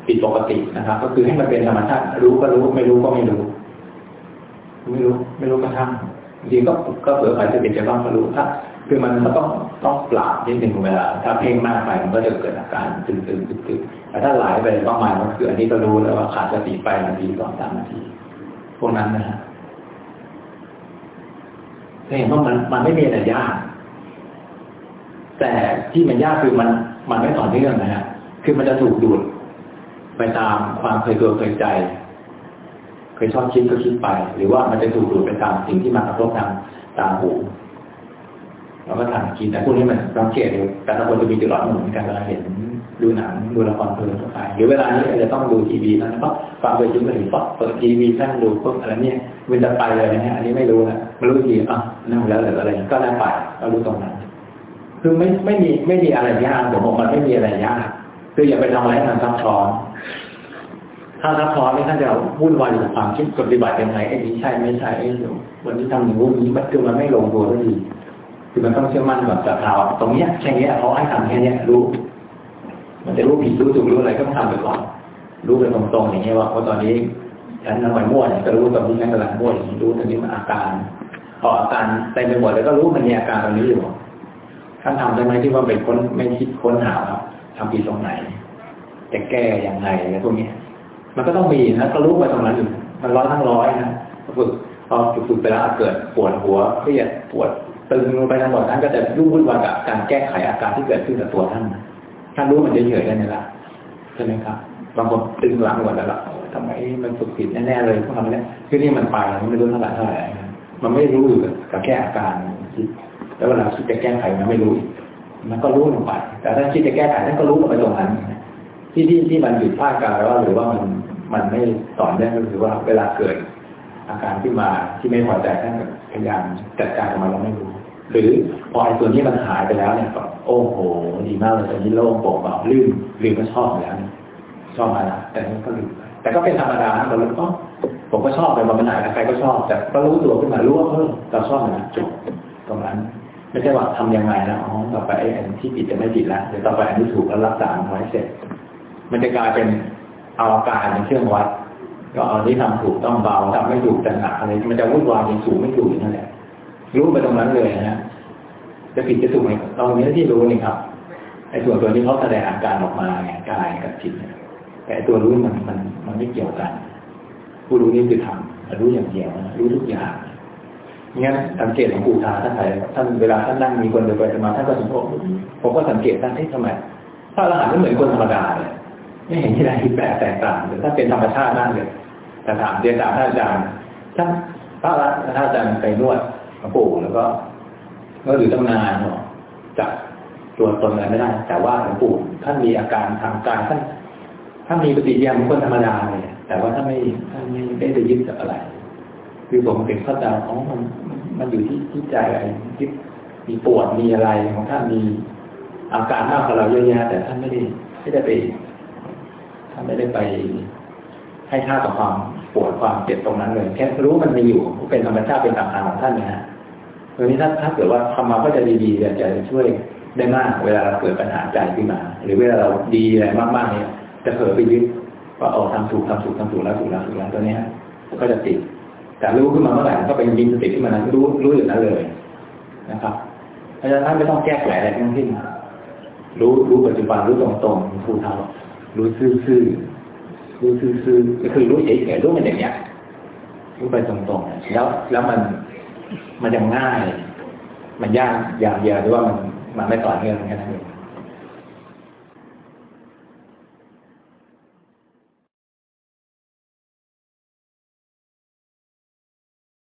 ผิดปกตินะครับ ก็คือให้มันเป็นธรรมชาติรู้ก็รู้ไม่รู้ก็ไม่รู้ ไม่รู้ ไม่รู้ก็ทำบางทีก็ก็เผื่อไปจะเป็นจะต้องก็รู้ถ้า คือมันก็ต้องต้องปราบนิดหนึ่งเวลา ถ้าเพ่งมากไปมันก็จะเกิดอาการตึงๆตึงๆแต่ถ้าหลายไปประมาณมันคืออันนี้ก็รู้แล้วว่าขาดสติไปนาทีสองสามนาที พวกนั้นนะฮะเห็นว่ามันมันไม่มีอะไรยาก แต่ที่มันยากคือมันมันไม่ต่อเนื่องนะฮะคือมันจะถูกดูด ไปตามความเคยตัวเคยใจเคยชอบคิดก็คิดไป หรือว่ามันจะถูกดูดไปตามสิ่งที่มากระทบทางตาหู เราก็ทางกินแต่พวกนี้มันสังเกตดูแต่ละคนจะมีจุดร้อนเหมือนกันเวลาเห็นดูหนังดูละครเพลินเข้าไปหรือเวลานี้อาจจะต้องดูทีวีนะก็ฟังไปจึงไปถึงปั๊บเปิดทีวีนั่งดูพวกอะไรเนี่ยเวนจะไปเลยนะฮะอันนี้ไม่รู้นะไม่รู้ทีอะนั่งแล้วหรืออะไรก็ได้ไปก็รู้ตรงนั้นคือไม่ไม่มีไม่มีอะไรยากผมบอกมันไม่มีอะไรยากคืออย่าไปทำอะไรให้มันซับซ้อน ถ้าซับซ้อนนี่ท่านจะวุ่นวายกับความคิดปฏิบัติยังไงไอ้นี้ใช่ไม่ใช่ไอ้เดี๋ยววันนี้ทำอย่างนี้มันคือมันไม่ลงตัวสักที คือมันต้องเชื่อมั่นแบบศรัทธาตรงเนี้ยแค่เนี้ยเขาให้ทำแค่เนี้ยรู้ มันจะรู้ผิดรู้ถูกรู้อะไรก็ต้องทำไปก่อนรู้ไปตรงๆอย่างเงี้ยว่าเพราตอนนี้ฉันกำลังมั่วเนี่ยก็รู้ตอนนี้ฉันกำลังมั่วอย่างนี้รู้ตอนนี้มันอาการพออาการเต็มไปหมดแล้วก็รู้มันมีอาการตรงนี้อยู่ท่านทำได้ไหมที่ว่าเป็นคนไม่คิดค้นหาว่าทำผิดตรงไหนจะแก้ยังไงอะไรพวกนี้มันก็ต้องมีนะก็รู้ไปตรงนั้นอยู่มันร้อยทั้งร้อยนะฝึกพอฝึกไปแล้วเกิดปวดหัวเครียดปวด ตึงไปทั้งหมดท่านก็จะยุ่งวุ่นวายกับการแก้ไขอาการที่เกิดขึ้นกับตัวท่านท่านรู้มันจะเฉยๆได้ไหมล่ะใช่ไหมครับบางคนตึงหลังหมดแล้วล่ะทำไมมันฝึกผิดแน่ๆเลยพวกเราเนี่ยคือนี่มันไปมันไม่รู้เท่าไหร่เท่าไหร่มันไม่รู้อยู่กับแก้อาการแล้วเวลาคิดจะแก้ไขมันไม่รู้ มันก็รู้ลงไป แต่ถ้าคิดจะแก้ไขท่านก็รู้ลงไปตรงนั้นที่ที่ที่มันหยุดพลาดการว่าหรือว่ามันมันไม่ต่อเนื่องก็คือว่าเวลาเกิดอาการที่มาที่ไม่พอใจท่านพยายามจัดการกับมันเราไม่รู้ หรือพอไอ้ส่วนที่มันหายไปแล้วเนี่ยก็โอ้โห ดีมากเลยตอนนี้โล่งโปร่งเบาลื่นลืมก็ชอบแล้วชอบมาแล้วแต่ก็ลืมแต่ก็เป็นธรรมดาเรารู้ก็ผมก็ชอบไปบางไหนใครก็ชอบ แต่ก็รู้ตัวขึ้นมารู้ว่าเออเราชอบนะจบตรงนั้นไม่ใช่ว่าทำยังไงนะอ๋อต่อไปไอ้ที่ผิดจะไม่ผิดแล้วเดี๋ยวต่อไปอันที่ถูกแล้วรักษาไว้เสร็จ มันจะกลายเป็นเอาอาการเป็นเครื่องวัด ก็เอาที่ทำถูกต้องเบาทำไม่ถูกจะหนักอะไรมันจะวุ่นวายยังสูงไม่ถูกนั่นแหละ รู้ไปตรงนั้นเลยนะจะผิดจะถูกไหมเรามีหน้าที่รู้นี่ครับไอ้ส่วนตัวที่เขาแสดงอาการออกมาไงกายกับจิตเนี่ยแต่ตัวรู้มันมันมันไม่เกี่ยวกัน ผู้รู้นี่คือทำรู้อย่างเดียวรู้ทุกอย่างงั้นสังเกตของปู่ทาท่านไหนท่านเวลาท่านนั่งมีคนเดินไปมาท่านก็สมมติผมก็สังเกตท่านที่ทำไมถ้าเราหันไม่เหมือนคนธรรมดาเลยไม่เห็นที่ใดที่แปลกแตกต่างเลยถ้าเป็นธรรมชาตินั่นเลยแต่ถามเรียนถามท่านอาจารย์ท่านพระท่านอาจารย์ไปนวด หลวงปู่แล้วก็ก็อยู่ตั้งนานเนาะจับตัวตนอะไรไม่ได้ แต่ว่าหลวงปู่ท่านมีอาการทางกายท่านท่านมีปฏิกิริยาเหมือนคนธรรมดาเลยแต่ว่าท่านไม่ท่านไม่ได้ไปยึดกับอะไร คือผมเป็นข้าใจของมันมันอยู่ที่ที่ใจอะไรที่มีปวดมีอะไรของท่านมีอาการมากกว่าเราเยอะแยะแต่ท่านไม่ได้ไม่ได้ไปท่านไม่ได้ไปให้ค่ากับความปวดความเจ็บตรงนั้นเลยแค่รู้มันมีอยู่เป็นธรรมชาติเป็นตามทางของท่านนะฮะ ตรงนี้ถ้าถ้าเกิดว่าทำมาก็จะดีๆจะช่วยได้มากเวลาเราเกิดปัญหาใจขึ้นมา หรือเวลาเราดีอะไรมากๆเนี่ย จะเผลอไปยึดว่าเอาทำถูกทำถูกทำถูกแล้วถูกแล้วถูกแล้วตัวเนี้ยก็จะติด แต่รู้ขึ้นมาเมื่อไหร่ก็เป็นยินสติขึ้นมานั้นรู้รู้อยู่นั้นเลยนะครับเพราะฉะนั้นท่านไม่ต้องแก้ไขอะไรทั้งสิ้นรู้รู้ปัจจุบันรู้ตรงๆผู้เท่ารู้ซื่อๆรู้ซื่อๆก็คือรู้เฉยๆรู้มันอย่างเนี้ยรู้ไปตรงๆแล้วแล้วมัน มันยังง่าย มันยากอย่างเดียวหรือว่ามันมันไม่ต่อเนื่องแค่นั้นเอง